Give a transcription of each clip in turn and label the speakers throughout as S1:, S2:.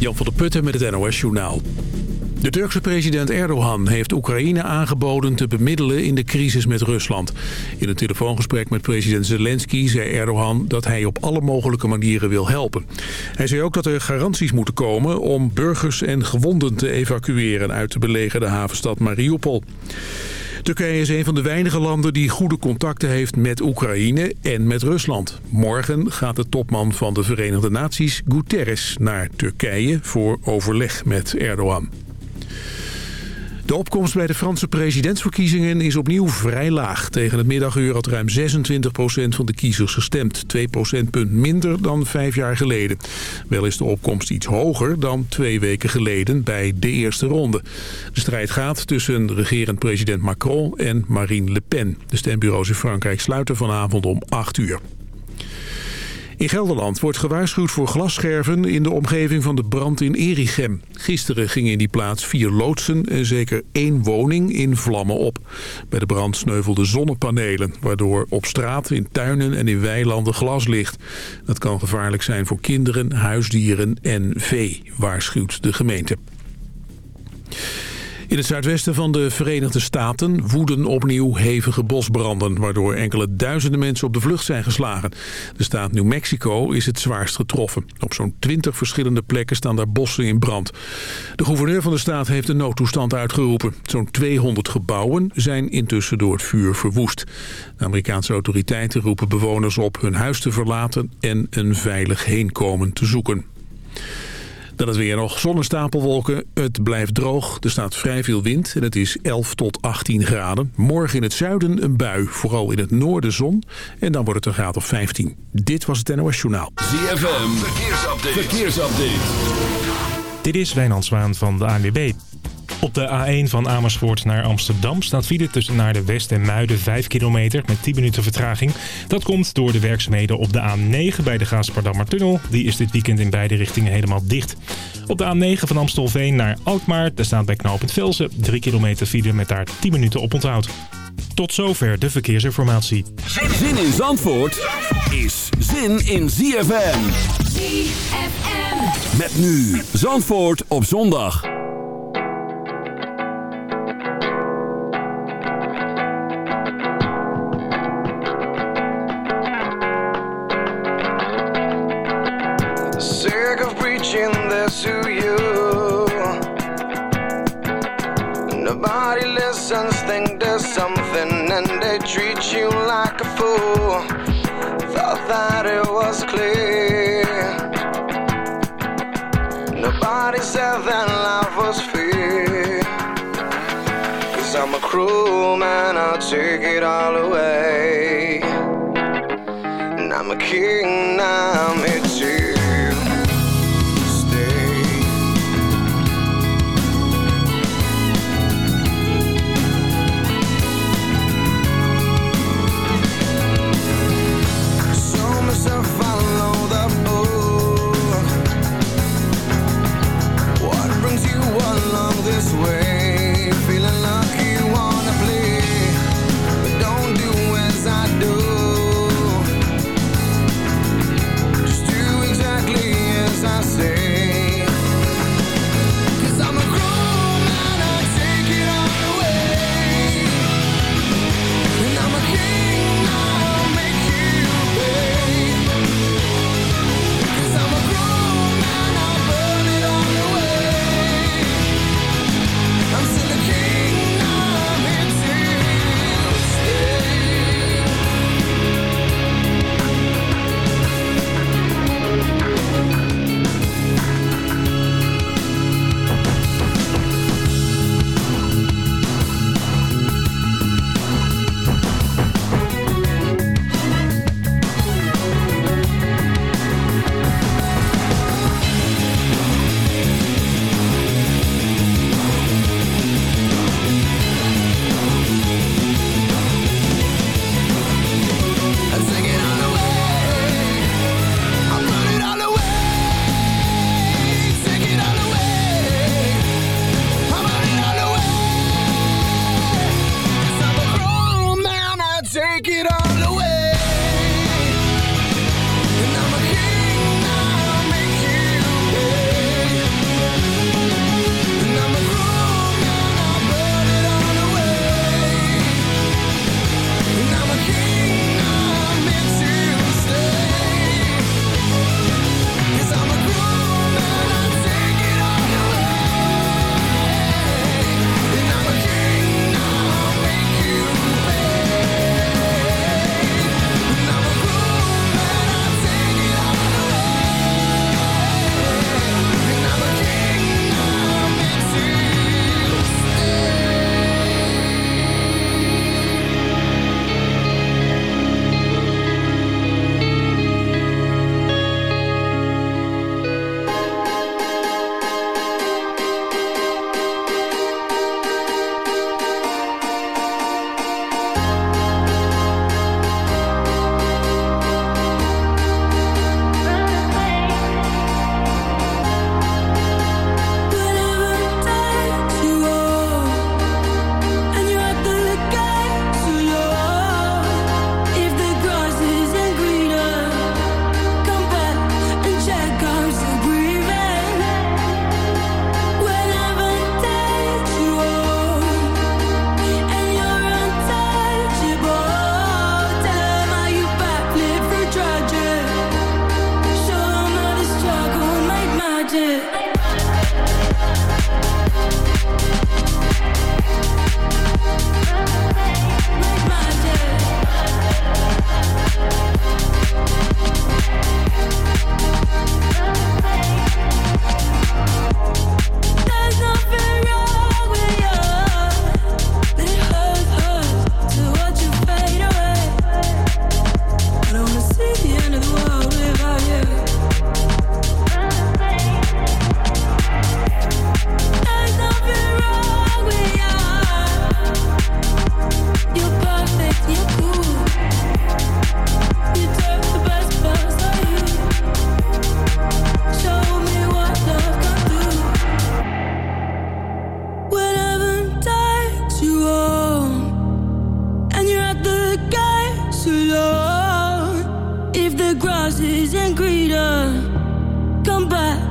S1: Jan van der Putten met het NOS Journaal. De Turkse president Erdogan heeft Oekraïne aangeboden te bemiddelen in de crisis met Rusland. In een telefoongesprek met president Zelensky zei Erdogan dat hij op alle mogelijke manieren wil helpen. Hij zei ook dat er garanties moeten komen om burgers en gewonden te evacueren uit de belegerde havenstad Mariupol. Turkije is een van de weinige landen die goede contacten heeft met Oekraïne en met Rusland. Morgen gaat de topman van de Verenigde Naties, Guterres, naar Turkije voor overleg met Erdogan. De opkomst bij de Franse presidentsverkiezingen is opnieuw vrij laag. Tegen het middaguur had ruim 26% van de kiezers gestemd. 2 procentpunt minder dan vijf jaar geleden. Wel is de opkomst iets hoger dan twee weken geleden bij de eerste ronde. De strijd gaat tussen regerend president Macron en Marine Le Pen. De stembureaus in Frankrijk sluiten vanavond om 8 uur. In Gelderland wordt gewaarschuwd voor glasscherven in de omgeving van de brand in Erichem. Gisteren gingen in die plaats vier loodsen en zeker één woning in vlammen op. Bij de brand sneuvelden zonnepanelen, waardoor op straat, in tuinen en in weilanden glas ligt. Dat kan gevaarlijk zijn voor kinderen, huisdieren en vee, waarschuwt de gemeente. In het zuidwesten van de Verenigde Staten woeden opnieuw hevige bosbranden... waardoor enkele duizenden mensen op de vlucht zijn geslagen. De staat New Mexico is het zwaarst getroffen. Op zo'n 20 verschillende plekken staan daar bossen in brand. De gouverneur van de staat heeft een noodtoestand uitgeroepen. Zo'n 200 gebouwen zijn intussen door het vuur verwoest. De Amerikaanse autoriteiten roepen bewoners op hun huis te verlaten... en een veilig heenkomen te zoeken. Dan het weer nog zonnestapelwolken. Het blijft droog. Er staat vrij veel wind en het is 11 tot 18 graden. Morgen in het zuiden een bui. Vooral in het noorden zon. En dan wordt het een graad of 15. Dit was het NOS Journaal.
S2: ZFM. Verkeersupdate. Verkeersupdate.
S3: Dit is Wijnand Zwaan van de ANWB. Op de A1 van Amersfoort naar Amsterdam staat file tussen naar de West en Muiden 5 kilometer met 10 minuten vertraging. Dat komt door de werkzaamheden op de A9 bij de Gaasperdammertunnel. Die is dit weekend in beide richtingen helemaal dicht. Op de A9 van Amstelveen naar Alkmaar, daar staat bij knooppunt Velsen 3 kilometer file met daar 10 minuten oponthoud. Tot zover de verkeersinformatie.
S2: Zin in Zandvoort is zin in ZFM.
S4: ZFM.
S2: Met nu Zandvoort op zondag.
S5: Life was fair. Cause I'm a cruel man, I'll take it all away. And I'm a king, now I'm here this way?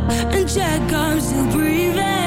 S6: and check I'm still breathing.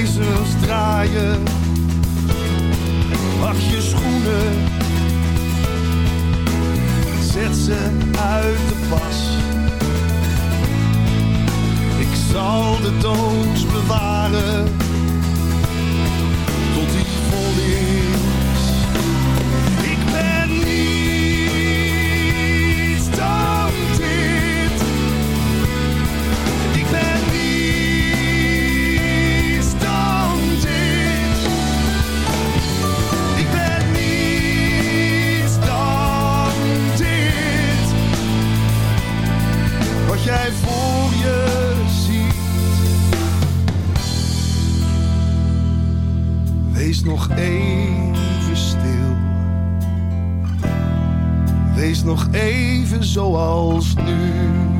S6: ijzers draaien. Pak je schoenen, zet ze uit de pas. Ik zal de doods bewaren zoals
S7: nu.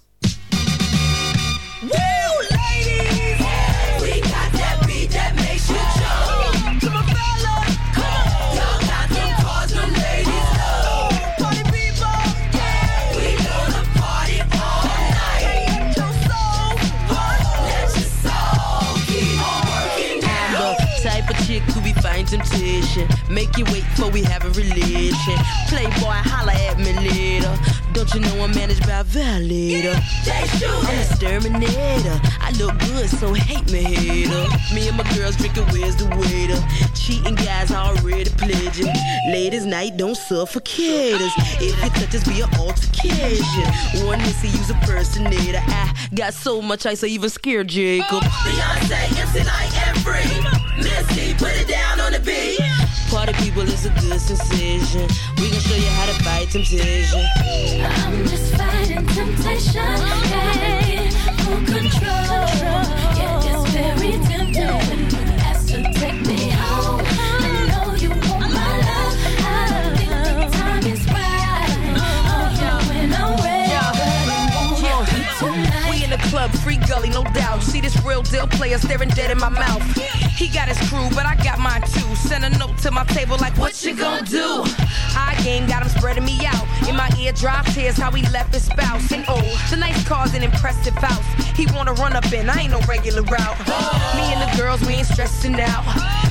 S7: Temptation. Make you wait for we have a relation. Playboy, holla at me later. Don't you know I'm managed by a violator? I'm a exterminator. I look good, so hate me, hater. Me and my girls drinking, where's the waiter? Cheating guys already pledging. Ladies' night, don't suffocate us. If you touch us, be an altercation. One missy, use a personator. I got so much ice, I even scared Jacob.
S8: Beyonce, MC Lyte, and free. Missy, put it down on the beat.
S7: Party people is a good sensation. We gon' show you how to fight temptation.
S9: I'm just fighting temptation. Gotta control. Yeah, it's very tempting
S7: club, free gully, no doubt. See this real deal player staring dead in my mouth. He got his crew, but I got mine too. Send a note to my table like, what you gonna do? I game got him spreading me out. In my ear drop tears how he left his spouse. And oh, the nice car's an impressive house. He wanna run up in, I ain't no regular route. Me and the girls, we ain't stressing out.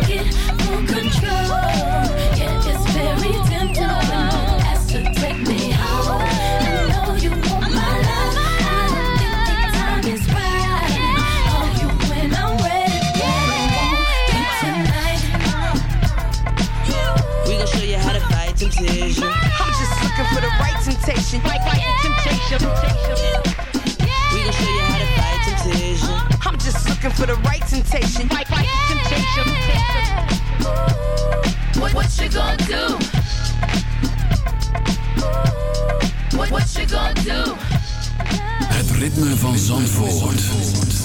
S9: Right
S7: temptation.
S10: Right, right, temptation.
S7: We gon' show you how to fight temptation.
S10: I'm just looking for the right temptation. Right, right, temptation.
S9: What, what you gonna do? What, what you gonna do?
S2: Het ritme van Zandvoort.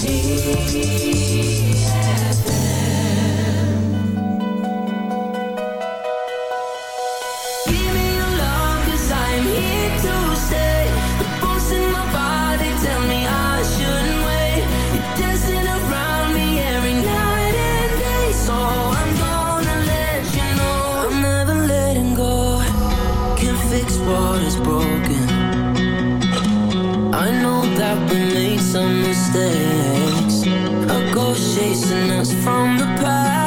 S11: Give mistakes. A ghost chasing us from the past.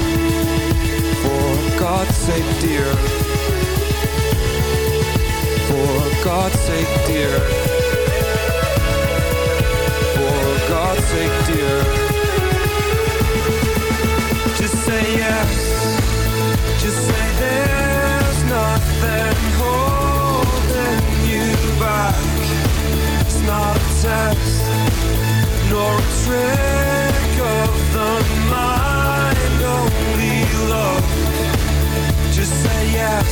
S12: God's sake, dear. For God's sake, dear. For God's sake, dear. Just say yes. Just say there's nothing holding you back. It's not a test, nor a trick of the mind, Just say yes,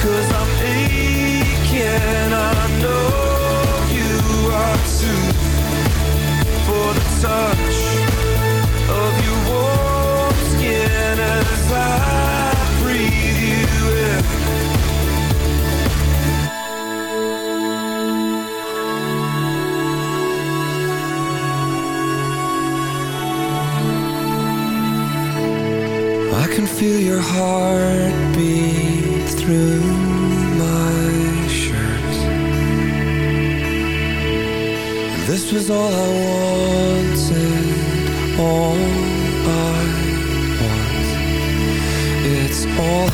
S12: cause I'm aching. I know you are too. For the touch of your warm skin as I feel your heartbeat through my shirt. This was all I wanted, all I want. It's all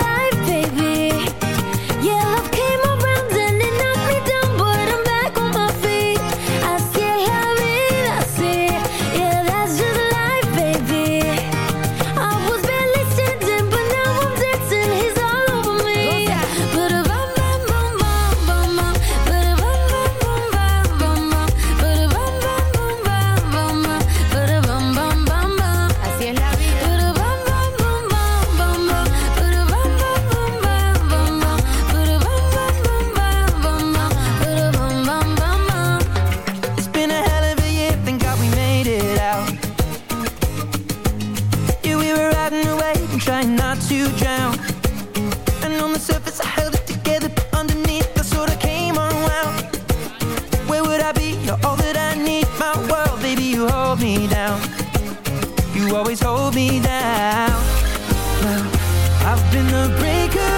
S13: to drown. And on the surface, I held it together, but underneath, I sort of came unwound. Where would I be? You're all that I need, my world, baby, you hold me down. You always hold me down. Well, I've been the breaker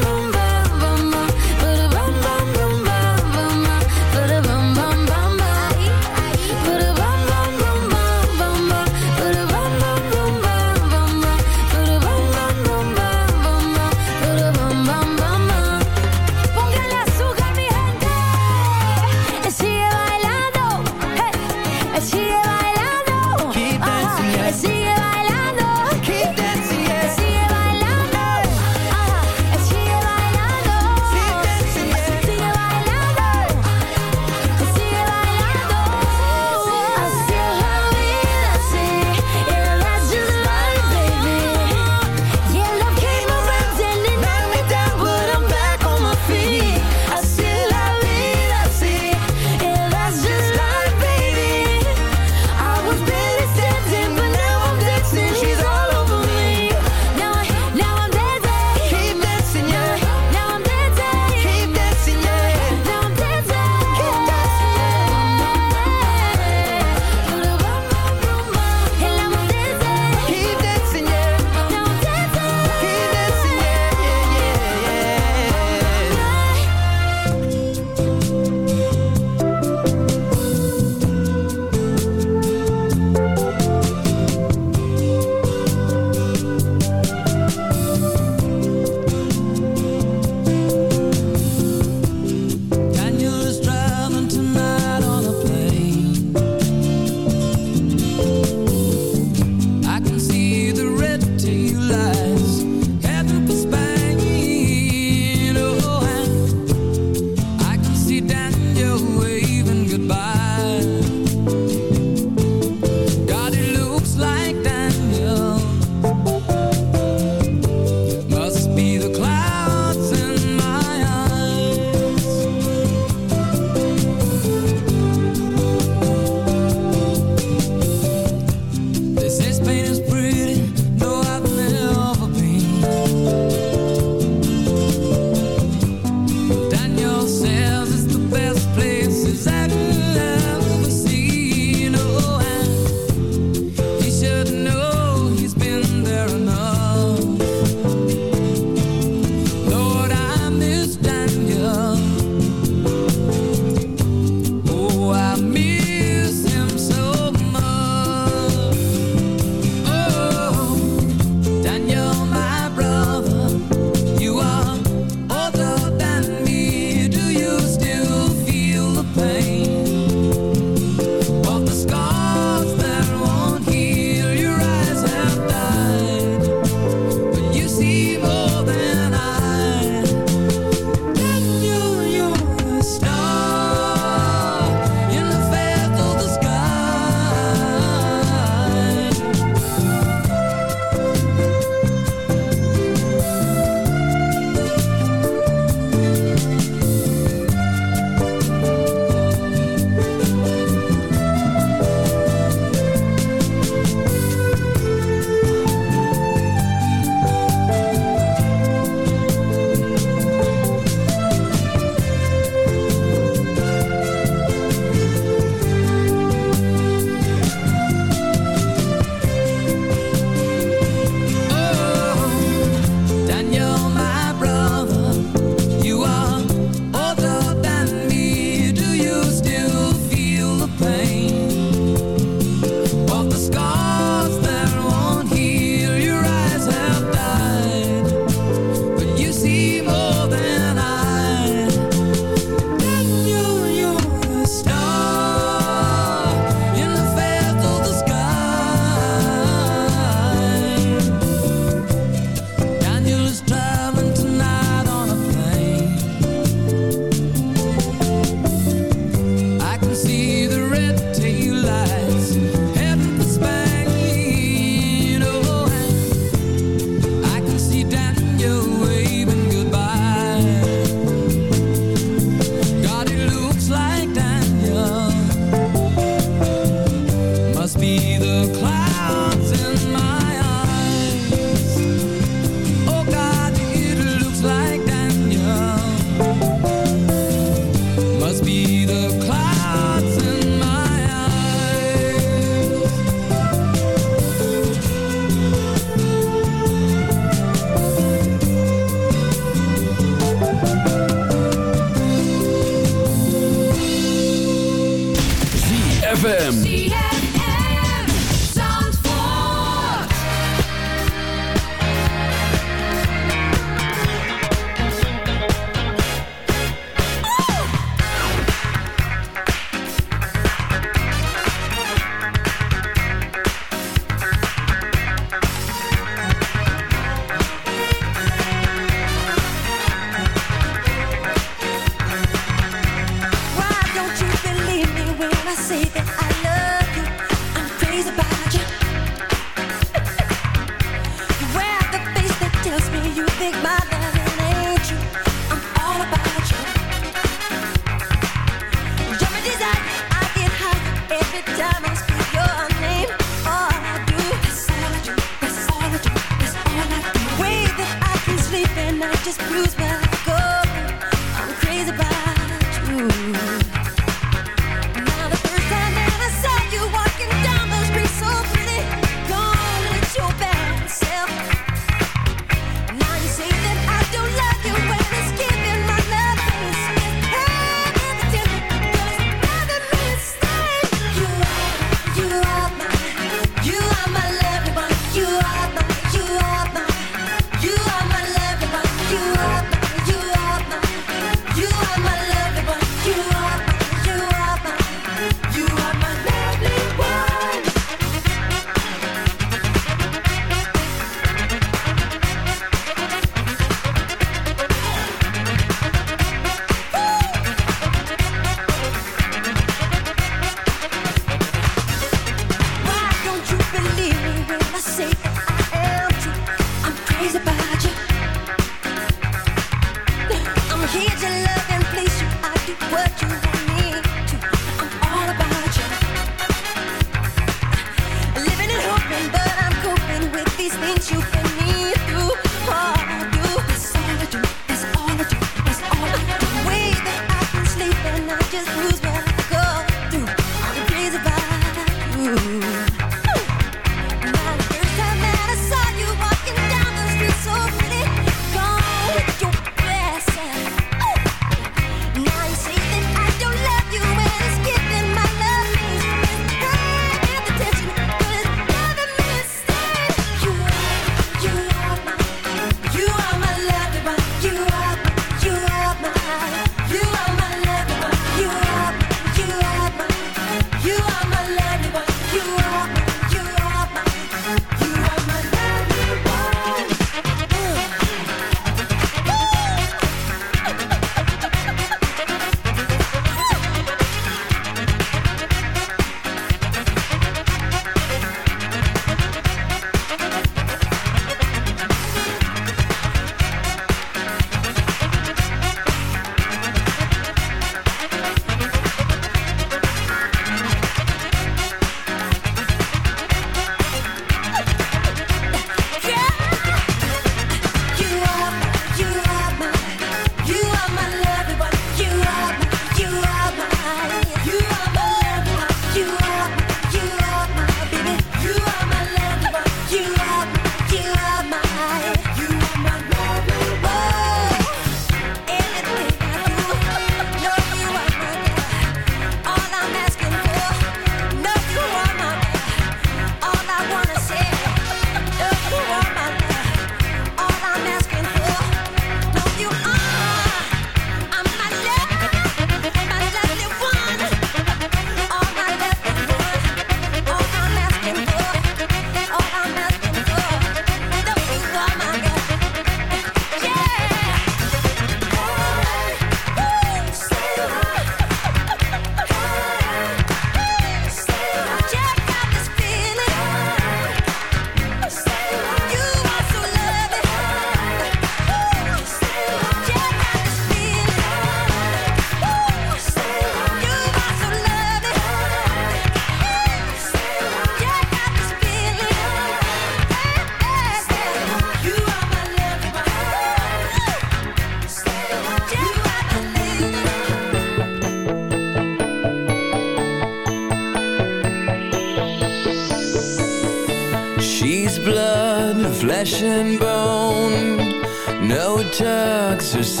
S14: tucks